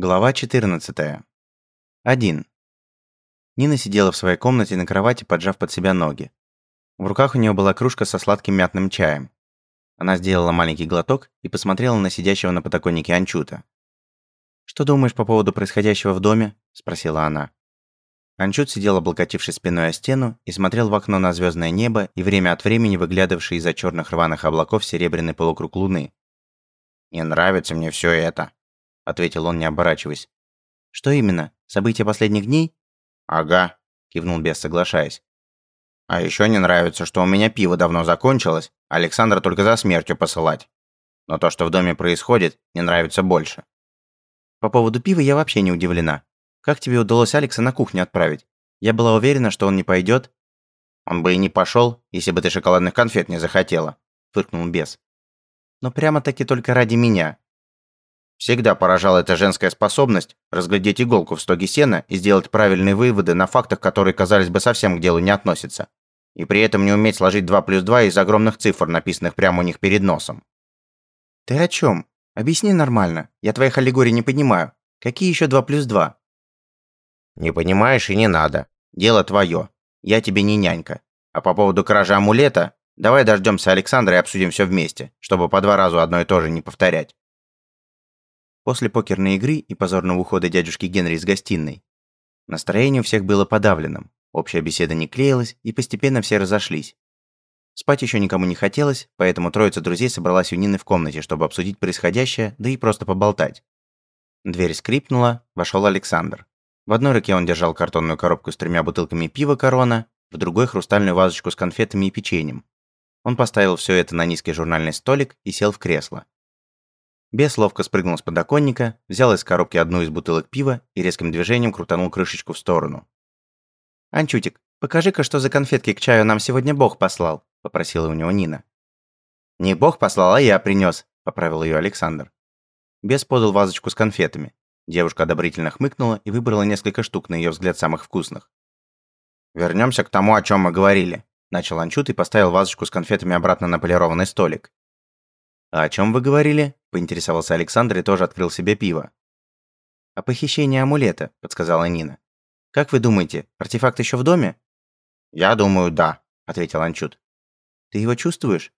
Глава 14. 1. Нина сидела в своей комнате на кровати, поджав под себя ноги. В руках у нее была кружка со сладким мятным чаем. Она сделала маленький глоток и посмотрела на сидящего на подоконнике Анчута. «Что думаешь по поводу происходящего в доме?» – спросила она. Анчут сидел, облокотившись спиной о стену, и смотрел в окно на звездное небо и время от времени выглядывавший из-за черных рваных облаков серебряный полукруг луны. «Не нравится мне все это», ответил он, не оборачиваясь. Что именно? События последних дней? Ага, кивнул Бес, соглашаясь. А еще не нравится, что у меня пиво давно закончилось, Александра только за смертью посылать. Но то, что в доме происходит, не нравится больше. По поводу пива я вообще не удивлена. Как тебе удалось Алекса на кухню отправить? Я была уверена, что он не пойдет. Он бы и не пошел, если бы ты шоколадных конфет не захотела, фыркнул Бес. Но прямо-таки только ради меня. Всегда поражала эта женская способность разглядеть иголку в стоге сена и сделать правильные выводы на фактах, которые, казались бы, совсем к делу не относятся. И при этом не уметь сложить 2 плюс 2 из огромных цифр, написанных прямо у них перед носом. «Ты о чем? Объясни нормально. Я твоих аллегорий не понимаю. Какие еще 2 плюс 2?» «Не понимаешь и не надо. Дело твое. Я тебе не нянька. А по поводу кражи амулета, давай дождемся Александра и обсудим все вместе, чтобы по два раза одно и то же не повторять». После покерной игры и позорного ухода дядюшки Генри из гостиной. Настроение у всех было подавленным, общая беседа не клеилась, и постепенно все разошлись. Спать еще никому не хотелось, поэтому троица друзей собралась у Нины в комнате, чтобы обсудить происходящее, да и просто поболтать. Дверь скрипнула, вошел Александр. В одной руке он держал картонную коробку с тремя бутылками пива «Корона», в другой – хрустальную вазочку с конфетами и печеньем. Он поставил все это на низкий журнальный столик и сел в кресло. Бес ловко спрыгнул с подоконника, взял из коробки одну из бутылок пива и резким движением крутанул крышечку в сторону. «Анчутик, покажи-ка, что за конфетки к чаю нам сегодня Бог послал», – попросила у него Нина. «Не Бог послал, а я принес», – поправил ее Александр. Бес подал вазочку с конфетами. Девушка одобрительно хмыкнула и выбрала несколько штук, на ее взгляд, самых вкусных. Вернемся к тому, о чем мы говорили», – начал Анчут и поставил вазочку с конфетами обратно на полированный столик. «А о чем вы говорили?» – поинтересовался Александр и тоже открыл себе пиво. «О похищении амулета», – подсказала Нина. «Как вы думаете, артефакт еще в доме?» «Я думаю, да», – ответил Анчут. «Ты его чувствуешь?»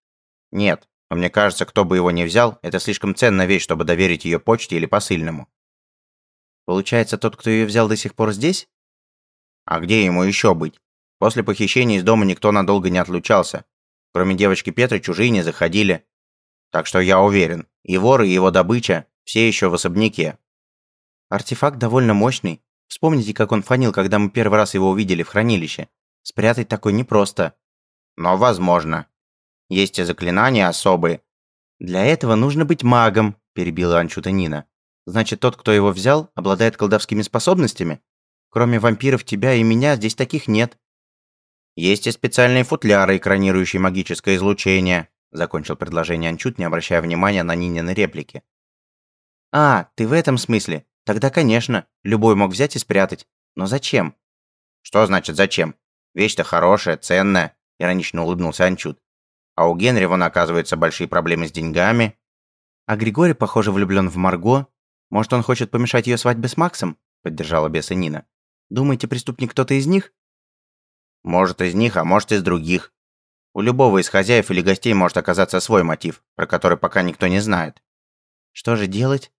«Нет, но мне кажется, кто бы его ни взял, это слишком ценная вещь, чтобы доверить ее почте или посыльному». «Получается, тот, кто ее взял, до сих пор здесь?» «А где ему еще быть? После похищения из дома никто надолго не отлучался. Кроме девочки Петры, чужие не заходили. Так что я уверен, и вор, и его добыча все еще в особняке. Артефакт довольно мощный. Вспомните, как он фанил, когда мы первый раз его увидели в хранилище. Спрятать такой непросто. Но возможно. Есть и заклинания особые. Для этого нужно быть магом, перебила Анчута Нина. Значит, тот, кто его взял, обладает колдовскими способностями? Кроме вампиров, тебя и меня здесь таких нет. Есть и специальные футляры, экранирующие магическое излучение. Закончил предложение Анчут, не обращая внимания на Нинины реплики. «А, ты в этом смысле? Тогда, конечно, любой мог взять и спрятать. Но зачем?» «Что значит зачем? Вещь-то хорошая, ценная», – иронично улыбнулся Анчут. «А у Генри, вон, оказывается, большие проблемы с деньгами». «А Григорий, похоже, влюблен в Марго. Может, он хочет помешать ее свадьбе с Максом?» – поддержала беса Нина. «Думаете, преступник кто-то из них?» «Может, из них, а может, из других. У любого из хозяев или гостей может оказаться свой мотив, про который пока никто не знает. Что же делать?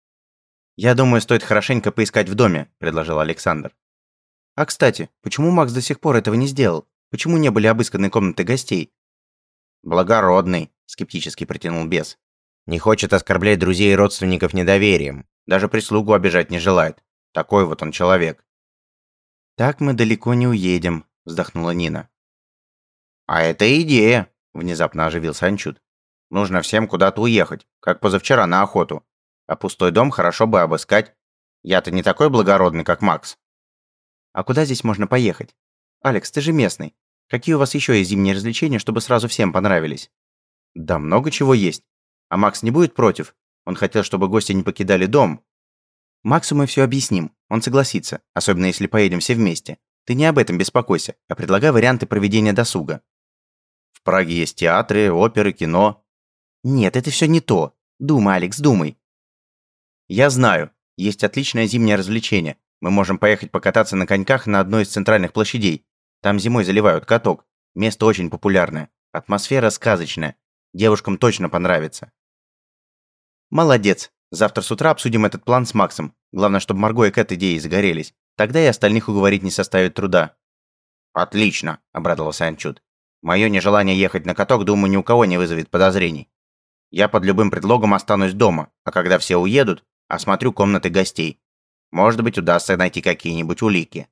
Я думаю, стоит хорошенько поискать в доме, предложил Александр. А кстати, почему Макс до сих пор этого не сделал? Почему не были обысканы комнаты гостей? Благородный, скептически протянул бес. Не хочет оскорблять друзей и родственников недоверием. Даже прислугу обижать не желает. Такой вот он человек. Так мы далеко не уедем, вздохнула Нина. «А это идея!» – внезапно оживился Анчут. «Нужно всем куда-то уехать, как позавчера на охоту. А пустой дом хорошо бы обыскать. Я-то не такой благородный, как Макс». «А куда здесь можно поехать? Алекс, ты же местный. Какие у вас еще есть зимние развлечения, чтобы сразу всем понравились?» «Да много чего есть. А Макс не будет против? Он хотел, чтобы гости не покидали дом». «Максу мы все объясним. Он согласится, особенно если поедем все вместе. Ты не об этом беспокойся, а предлагай варианты проведения досуга». В Праге есть театры, оперы, кино. Нет, это все не то. Думай, Алекс, думай. Я знаю. Есть отличное зимнее развлечение. Мы можем поехать покататься на коньках на одной из центральных площадей. Там зимой заливают каток. Место очень популярное. Атмосфера сказочная. Девушкам точно понравится. Молодец. Завтра с утра обсудим этот план с Максом. Главное, чтобы Марго и Кэт идеей загорелись. Тогда и остальных уговорить не составит труда. Отлично, обрадовался Анчут. Мое нежелание ехать на каток, думаю, ни у кого не вызовет подозрений. Я под любым предлогом останусь дома, а когда все уедут, осмотрю комнаты гостей. Может быть, удастся найти какие-нибудь улики.